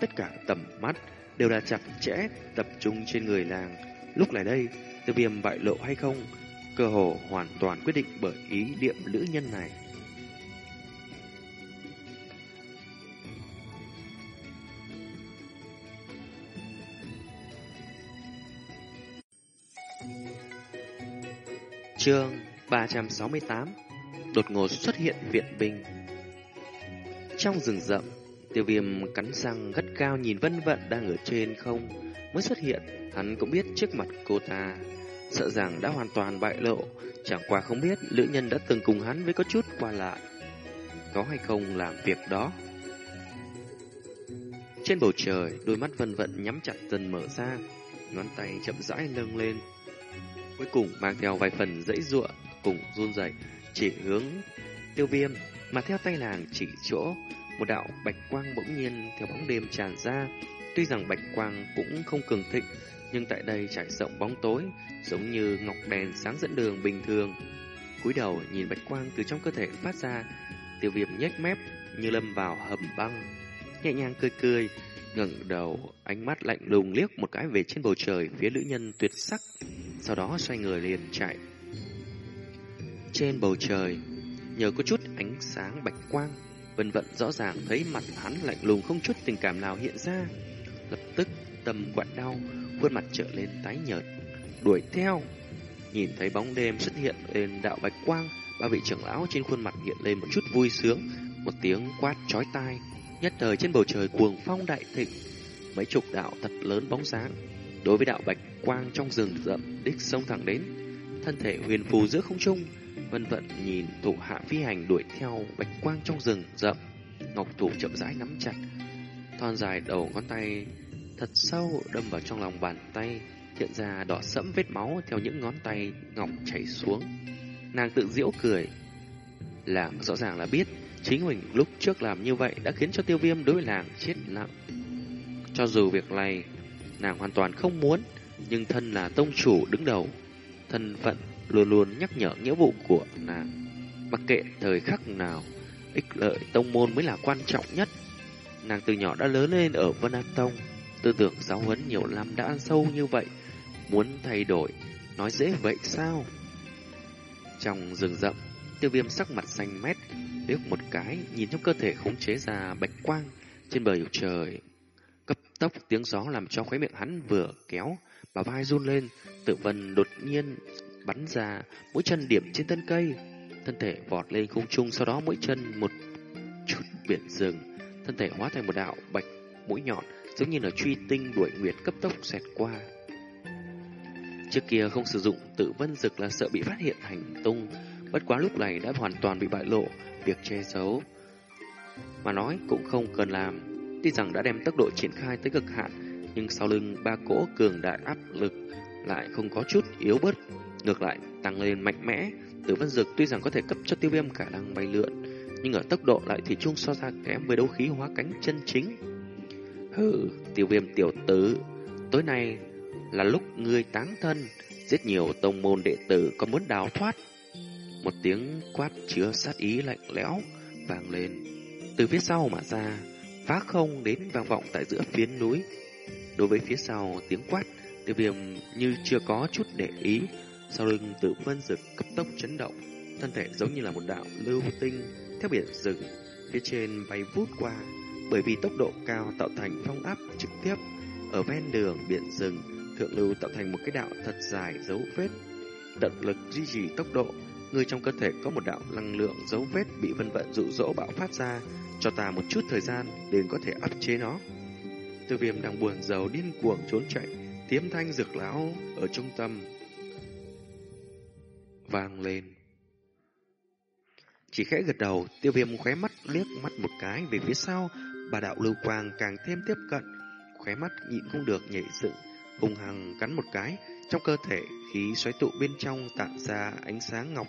Tất cả tầm mắt đều là chặt chẽ tập trung trên người nàng. Lúc này đây, từ viêm bại lộ hay không, cơ hồ hoàn toàn quyết định bởi ý niệm nữ nhân này. Chương 368 Đột ngột xuất hiện viện binh Trong rừng rậm Tiêu viêm cắn răng gắt cao nhìn vân vận đang ở trên không. Mới xuất hiện, Hắn cũng biết trước mặt cô ta. Sợ rằng đã hoàn toàn bại lộ, Chẳng qua không biết lữ nhân đã từng cùng hắn với có chút qua lại. Có hay không làm việc đó? Trên bầu trời, Đôi mắt vân vận nhắm chặt dần mở ra, Ngón tay chậm rãi nâng lên. Cuối cùng mang theo vài phần dãy ruộng Cùng run rẩy, chỉ hướng tiêu viêm, Mà theo tay nàng chỉ chỗ một đạo bạch quang bỗng nhiên theo bóng đêm tràn ra Tuy rằng bạch quang cũng không cường thịnh nhưng tại đây trải rộng bóng tối, giống như ngọc đèn sáng dẫn đường bình thường. cúi đầu nhìn bạch quang từ trong cơ thể phát ra, tiêu viêm nhếch mép như lâm vào hầm băng, nhẹ nhàng cười cười, ngẩng đầu, ánh mắt lạnh lùng liếc một cái về trên bầu trời phía nữ nhân tuyệt sắc, sau đó xoay người liền chạy. Trên bầu trời, nhờ có chút ánh sáng bạch quang, Vân Vận rõ ràng thấy mặt hắn lạnh lùng không chút tình cảm nào hiện ra. Lập tức tâm quặn đau, khuôn mặt trở lên tái nhợt, đuổi theo. Nhìn thấy bóng đêm xuất hiện lên đạo bạch quang, ba vị trưởng lão trên khuôn mặt hiện lên một chút vui sướng, một tiếng quát chói tai. Nhất thời trên bầu trời cuồng phong đại thịnh, mấy chục đạo thật lớn bóng sáng. Đối với đạo bạch quang trong rừng rậm đích sông thẳng đến, thân thể huyền phù giữa không trung, vân vận nhìn thủ hạ phi hành đuổi theo bạch quang trong rừng rậm, ngọc thủ chậm rãi nắm chặt, thon dài đầu ngón tay thật sâu đâm vào trong lòng bàn tay, hiện ra đỏ sẫm vết máu theo những ngón tay ngọc chảy xuống. Nàng tự giễu cười, làm rõ ràng là biết chính mình lúc trước làm như vậy đã khiến cho tiêu viêm đối với nàng chết lặng. Cho dù việc này nàng hoàn toàn không muốn, nhưng thân là tông chủ đứng đầu, thân phận luôn luôn nhắc nhở nghĩa vụ của nàng. Mặc kệ thời khắc nào, ích lợi tông môn mới là quan trọng nhất. Nàng từ nhỏ đã lớn lên ở Vân An Tông, Tư tưởng giáo huấn nhiều năm đã ăn sâu như vậy, muốn thay đổi, nói dễ vậy sao? Trong rừng rậm, tiêu viêm sắc mặt xanh mét, liếc một cái, nhìn trong cơ thể khống chế ra bạch quang trên bờ trời. Cấp tốc tiếng gió làm cho khóe miệng hắn vừa kéo, bà vai run lên, tự vân đột nhiên bắn ra mũi chân điểm trên thân cây. Thân thể vọt lên không trung, sau đó mũi chân một chút biển rừng, thân thể hóa thành một đạo bạch mũi nhọn giống như là truy tinh đuổi nguyệt cấp tốc xẹt qua. Trước kia không sử dụng tự vân dực là sợ bị phát hiện hành tung, bất quá lúc này đã hoàn toàn bị bại lộ, việc che giấu. Mà nói cũng không cần làm, tuy rằng đã đem tốc độ triển khai tới cực hạn, nhưng sau lưng ba cỗ cường đại áp lực lại không có chút yếu bớt, ngược lại tăng lên mạnh mẽ. Tử vân dực tuy rằng có thể cấp cho tiêu viêm khả năng bay lượn, nhưng ở tốc độ lại thì chung so ra kém với đấu khí hóa cánh chân chính. Hừ, tiêu viêm tiểu tử, tối nay là lúc ngươi táng thân, giết nhiều tông môn đệ tử có muốn đào thoát. Một tiếng quát chứa sát ý lạnh lẽo vang lên, từ phía sau mà ra, phá không đến vang vọng tại giữa phiến núi. Đối với phía sau tiếng quát, tiêu viêm như chưa có chút để ý, sau lưng tự vân rực cấp tốc chấn động, thân thể giống như là một đạo lưu tinh theo biển rừng, phía trên bay vút qua bởi vì tốc độ cao tạo thành phong áp trực tiếp ở ven đường biển rừng thượng lưu tạo thành một cái đạo thật dài dấu vết tận lực duy trì tốc độ người trong cơ thể có một đạo năng lượng dấu vết bị vân vận dụ dỗ bạo phát ra, cho ta một chút thời gian để có thể áp chế nó. từ viêm đang buồn giàu điên cuồng trốn chạy, tiếm thanh dược lão ở trung tâm. Vang lên. Chỉ khẽ gật đầu, tiêu viêm khóe mắt liếc mắt một cái về phía sau, bà đạo lưu quang càng thêm tiếp cận, khóe mắt nhịn không được nhảy dựng, hung hăng cắn một cái, trong cơ thể khí xoáy tụ bên trong tạo ra ánh sáng ngọc,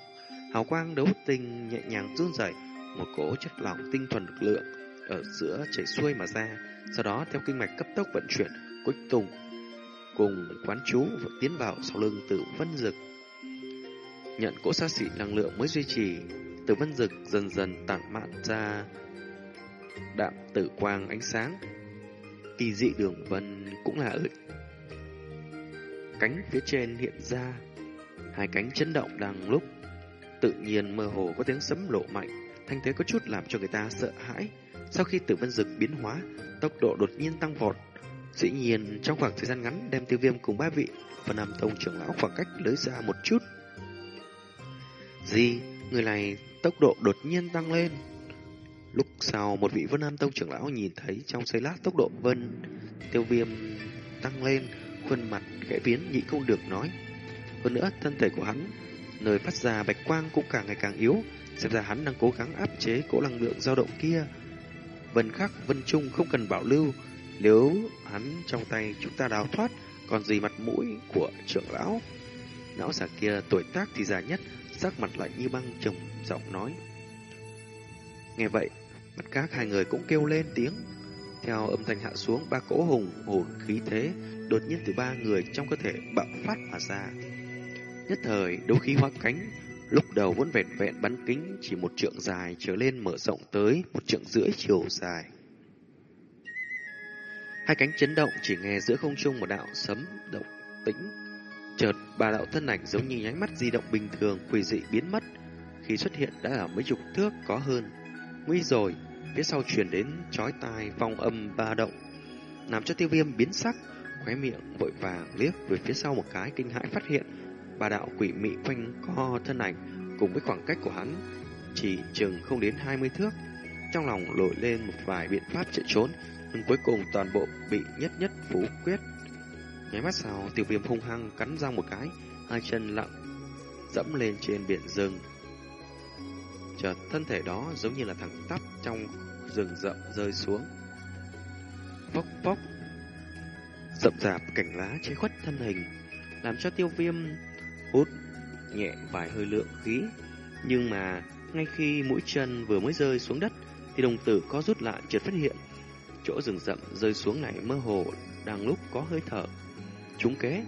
hào quang đấu tinh nhẹ nhàng run rẩy, một cỗ chất lỏng tinh thuần lực lượng ở giữa chảy xuôi mà ra, sau đó theo kinh mạch cấp tốc vận chuyển, cuối cùng cùng quán chú và tiến vào sau lưng Tử Vân Dực. Nhận cỗ xa xỉ năng lượng mới duy trì, Tử Vân Dực dần dần tản mạn ra đạm tử quang ánh sáng. Kỳ dị đường vân cũng là ở cánh phía trên hiện ra, hai cánh chấn động đang lúc tự nhiên mơ hồ có tiếng sấm lộ mạnh, thanh thế có chút làm cho người ta sợ hãi. Sau khi Tử Vân Dực biến hóa, tốc độ đột nhiên tăng vọt, Dĩ nhiên, trong khoảng thời gian ngắn đem tiêu viêm cùng ba vị và nằm tông trưởng lão khoảng cách lưới ra một chút. Gì? Người này tốc độ đột nhiên tăng lên. Lúc sau, một vị Vân Nam Tông trưởng lão nhìn thấy trong giây lát tốc độ Vân tiêu viêm tăng lên, khuôn mặt khẽ biến nhị không được nói. Hơn nữa, thân thể của hắn, nơi phát ra bạch quang cũng càng ngày càng yếu, xem ra hắn đang cố gắng áp chế cỗ năng lượng dao động kia. Vân khắc, Vân Trung không cần bảo lưu, nếu hắn trong tay chúng ta đào thoát, còn gì mặt mũi của trưởng lão? Lão già kia tuổi tác thì già nhất, sắc mặt lạnh như băng trầm giọng nói. Nghe vậy, mặt các hai người cũng kêu lên tiếng. Theo âm thanh hạ xuống, ba cỗ hùng hồn khí thế đột nhiên từ ba người trong cơ thể bạo phát mà ra. Nhất thời, đấu khí hóa cánh, lúc đầu vẫn vẹn vẹn bắn kính chỉ một trượng dài trở lên mở rộng tới một trượng rưỡi chiều dài. Hai cánh chấn động chỉ nghe giữa không trung một đạo sấm động tĩnh. Chợt ba đạo thân ảnh giống như nháy mắt di động bình thường quỷ dị biến mất. Khi xuất hiện đã là mấy chục thước có hơn. Nguy rồi, phía sau truyền đến chói tai phong âm ba động, làm cho tiêu viêm biến sắc, khóe miệng vội vàng liếc về phía sau một cái kinh hãi phát hiện ba đạo quỷ mị quanh co thân ảnh cùng với khoảng cách của hắn chỉ chừng không đến 20 thước. Trong lòng nổi lên một vài biện pháp chạy trốn, nhưng cuối cùng toàn bộ bị nhất nhất phủ quyết. Nháy mắt sau, tiểu viêm hung hăng cắn răng một cái, hai chân lặng dẫm lên trên biển rừng. Chợt thân thể đó giống như là thằng tắp trong rừng rậm rơi xuống. bốc bốc, rậm rạp cảnh lá che khuất thân hình, làm cho tiêu viêm hút nhẹ vài hơi lượng khí. Nhưng mà, ngay khi mũi chân vừa mới rơi xuống đất, thì đồng tử có rút lại chợt phát hiện chỗ rừng rậm rơi xuống này mơ hồ đang lúc có hơi thở trúng kế.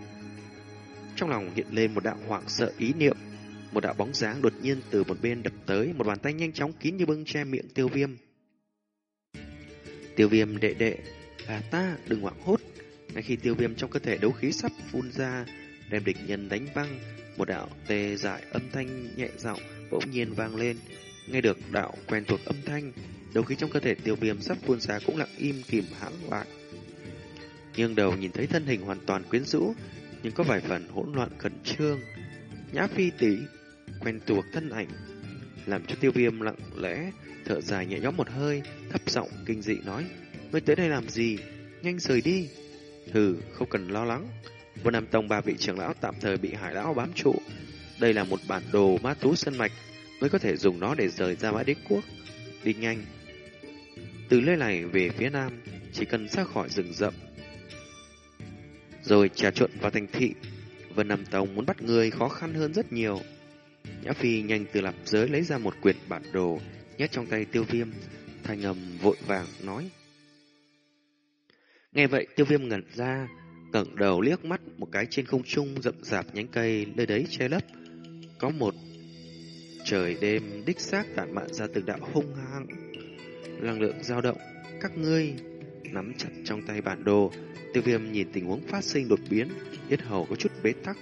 Trong lòng hiện lên một đạo hoảng sợ ý niệm. Một đạo bóng dáng đột nhiên từ một bên đập tới, một bàn tay nhanh chóng kín như bưng che miệng tiêu viêm. Tiêu viêm đệ đệ, là ta đừng hoảng hốt. Ngay khi tiêu viêm trong cơ thể đấu khí sắp phun ra, đem địch nhân đánh văng, một đạo tê dại âm thanh nhẹ giọng bỗng nhiên vang lên. Nghe được đạo quen thuộc âm thanh, đấu khí trong cơ thể tiêu viêm sắp phun ra cũng lặng im kìm hãng lại. Nhưng đầu nhìn thấy thân hình hoàn toàn quyến rũ, nhưng có vài phần hỗn loạn khẩn trương. Nhã phi tỷ, quen thuộc thân ảnh, làm cho tiêu viêm lặng lẽ, thở dài nhẹ nhõm một hơi, thấp giọng kinh dị nói, ngươi tới đây làm gì? Nhanh rời đi. Hừ, không cần lo lắng. Vân Nam Tông ba vị trưởng lão tạm thời bị hải lão bám trụ. Đây là một bản đồ ma tú sân mạch, mới có thể dùng nó để rời ra mã đế quốc. Đi nhanh, từ nơi này về phía nam, chỉ cần ra khỏi rừng rậm. Rồi trà trộn vào thành thị, Vân Nam Tông muốn bắt người khó khăn hơn rất nhiều. Nhã Phi nhanh từ lạp giới lấy ra một quyển bản đồ, nhét trong tay tiêu viêm, thanh ngầm vội vàng nói. Nghe vậy tiêu viêm ngẩn ra, ngẩng đầu liếc mắt một cái trên không trung rậm rạp nhánh cây nơi đấy che lấp. Có một trời đêm đích xác tản mạn ra từng đạo hung hăng năng lượng dao động. Các ngươi nắm chặt trong tay bản đồ. Tiêu viêm nhìn tình huống phát sinh đột biến, yết hầu có chút bế tắc.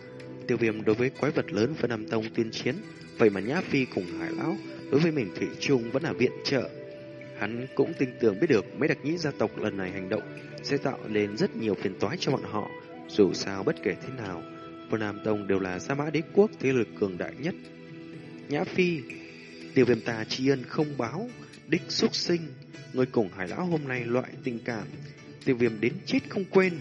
Tiêu viêm đối với quái vật lớn và Nam Tông tuyên chiến, vậy mà Nhã Phi cùng Hải Lão đối với mình Thủy Trung vẫn là viện trợ. Hắn cũng tin tưởng biết được mấy đặc nhĩ gia tộc lần này hành động sẽ tạo nên rất nhiều phiền toái cho bọn họ. Dù sao bất kể thế nào, Vân Nam Tông đều là Sa Mã Đế Quốc thế lực cường đại nhất. Nhã Phi, tiêu viêm ta tri ân không báo, đích xuất sinh. Người cùng hải lão hôm nay loại tình cảm, tiêu viêm đến chết không quên.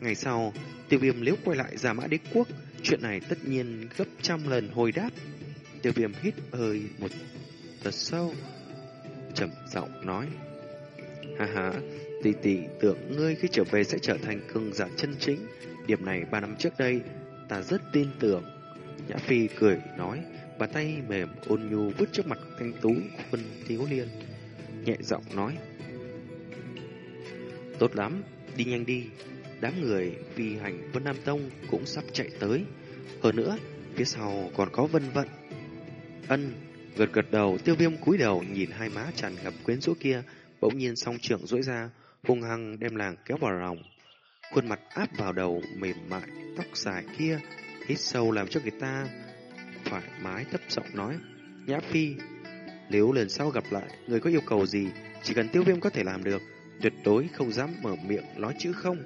Ngày sau, tiêu viêm nếu quay lại giả mã đế quốc, chuyện này tất nhiên gấp trăm lần hồi đáp. Tiêu viêm hít hơi một thật sâu, trầm giọng nói. Ha ha, tỷ tỷ tưởng ngươi khi trở về sẽ trở thành cường giả chân chính. Điểm này ba năm trước đây, ta rất tin tưởng. Nhã Phi cười nói, bàn tay mềm ôn nhu vứt trước mặt thanh tú Vân Thiếu Liên. Nhẹ giọng nói, Tốt lắm, đi nhanh đi. Đám người phi hành Vân Nam Tông cũng sắp chạy tới. Hơn nữa, phía sau còn có Vân Vận. Ân, gật gật đầu, tiêu viêm cúi đầu nhìn hai má tràn ngập quyến rũ kia, bỗng nhiên song trưởng duỗi ra, hung hăng đem làng kéo vào lòng. Khuôn mặt áp vào đầu mềm mại, tóc dài kia, hít sâu làm cho người ta thoải mái thấp giọng nói. Nhã Phi, nếu lần sau gặp lại, người có yêu cầu gì, chỉ cần tiêu viêm có thể làm được, tuyệt đối không dám mở miệng nói chữ không.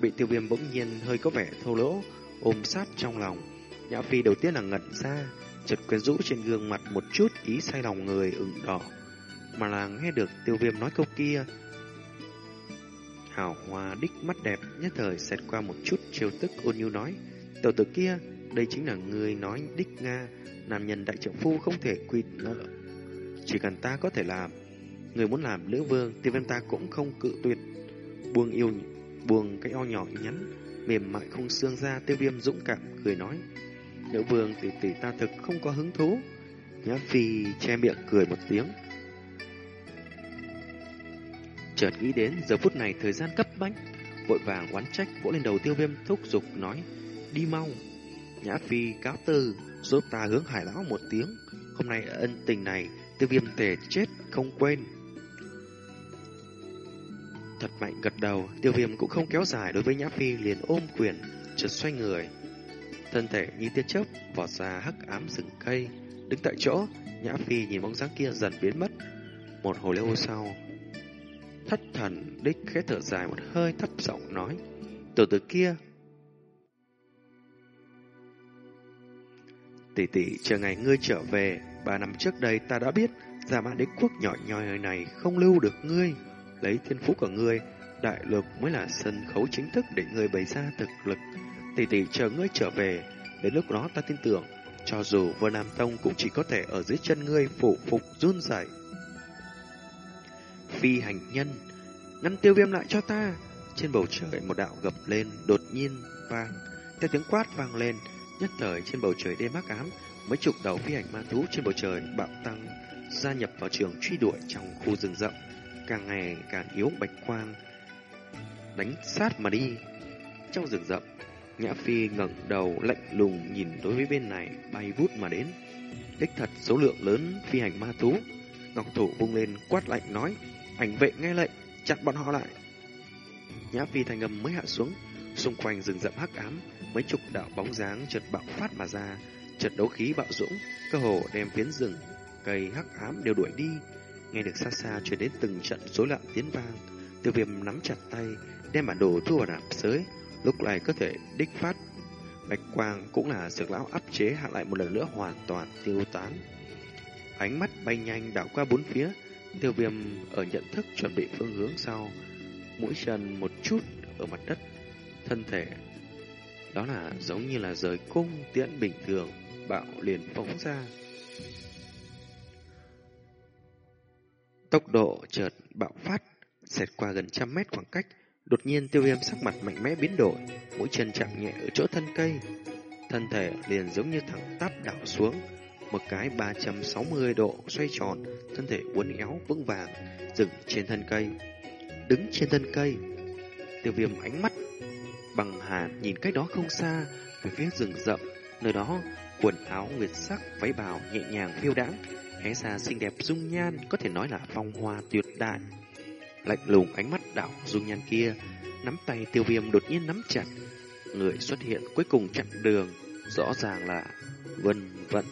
Bị tiêu viêm bỗng nhiên hơi có vẻ thô lỗ, ôm sát trong lòng. Nhã Phi đầu tiên là ngẩn ra, chợt quyến rũ trên gương mặt một chút ý say lòng người ửng đỏ. Mà là nghe được tiêu viêm nói câu kia. Hảo hoa đích mắt đẹp nhất thời xẹt qua một chút trêu tức ôn nhu nói. Tiểu tử kia, đây chính là người nói đích Nga, nam nhân đại trợ phu không thể quy nợ. Chỉ cần ta có thể làm, người muốn làm nữ vương, tiêu viêm ta cũng không cự tuyệt. Buông yêu, buông cái o nhỏ nhắn, mềm mại không xương ra, tiêu viêm dũng cảm, cười nói. Nữ vương tỷ tỷ ta thực không có hứng thú. Nhã Phi che miệng cười một tiếng. Chợt nghĩ đến giờ phút này thời gian cấp bách, vội vàng oán trách vỗ lên đầu tiêu viêm thúc giục nói, đi mau. Nhã Phi cáo từ, giúp ta hướng hải lão một tiếng. Hôm nay ân tình này, tiêu viêm tề chết không quên. Thật mạnh gật đầu, tiêu viêm cũng không kéo dài đối với Nhã Phi liền ôm quyền, chợt xoay người. Thân thể như tia chớp vọt ra hắc ám rừng cây, đứng tại chỗ, Nhã Phi nhìn bóng dáng kia dần biến mất. Một hồi lâu sau, thất thần đích khẽ thở dài một hơi thấp giọng nói, từ tử kia Tỷ tỷ chờ ngày ngươi trở về, ba năm trước đây ta đã biết Giả mã đế quốc nhỏ nhoi này không lưu được ngươi. Lấy thiên phú của ngươi, đại lục mới là sân khấu chính thức để ngươi bày ra thực lực. Tỷ tỷ chờ ngươi trở về, đến lúc đó ta tin tưởng, cho dù Vân Nam Tông cũng chỉ có thể ở dưới chân ngươi phủ phục run rẩy. Phi hành nhân, ngăn tiêu viêm lại cho ta. Trên bầu trời một đạo gập lên, đột nhiên vang. Theo tiếng quát vang lên, nhất thời trên bầu trời đêm hắc ám, mấy chục đầu phi hành ma thú trên bầu trời bạo tăng gia nhập vào trường truy đuổi trong khu rừng rậm, càng ngày càng yếu bạch quang, đánh sát mà đi. Trong rừng rậm, Nhã Phi ngẩng đầu lạnh lùng nhìn đối với bên này bay vút mà đến. Đích thật số lượng lớn phi hành ma thú. Ngọc Thủ vung lên quát lạnh nói, ảnh vệ nghe lệnh, chặn bọn họ lại. Nhã Phi thành âm mới hạ xuống, xung quanh rừng rậm hắc ám, mấy chục đạo bóng dáng chợt bạo phát mà ra, chợt đấu khí bạo dũng, cơ hồ đem phiến rừng cây hắc ám đều đuổi đi. Nghe được xa xa truyền đến từng trận rối loạn tiếng vang, Tiêu Viêm nắm chặt tay, đem bản đồ thu vào nạp sới, lúc này có thể đích phát. Bạch quang cũng là dược lão áp chế hạ lại một lần nữa hoàn toàn tiêu tán. Ánh mắt bay nhanh đảo qua bốn phía, Tiêu Viêm ở nhận thức chuẩn bị phương hướng sau, mũi chân một chút ở mặt đất, thân thể đó là giống như là rời cung tiễn bình thường, bạo liền phóng ra. Tốc độ chợt bạo phát, xẹt qua gần trăm mét khoảng cách, đột nhiên tiêu viêm sắc mặt mạnh mẽ biến đổi, mũi chân chạm nhẹ ở chỗ thân cây. Thân thể liền giống như thẳng tắp đảo xuống, một cái 360 độ xoay tròn, thân thể uốn éo vững vàng, dừng trên thân cây. Đứng trên thân cây, tiêu viêm ánh mắt bằng hàn nhìn cách đó không xa, về phía rừng rậm, nơi đó quần áo nguyệt sắc váy bào nhẹ nhàng phiêu đãng hé ra xinh đẹp dung nhan có thể nói là phong hoa tuyệt đại. Lạnh lùng ánh mắt đảo dung nhan kia, nắm tay tiêu viêm đột nhiên nắm chặt. Người xuất hiện cuối cùng chặn đường, rõ ràng là Vân Vận.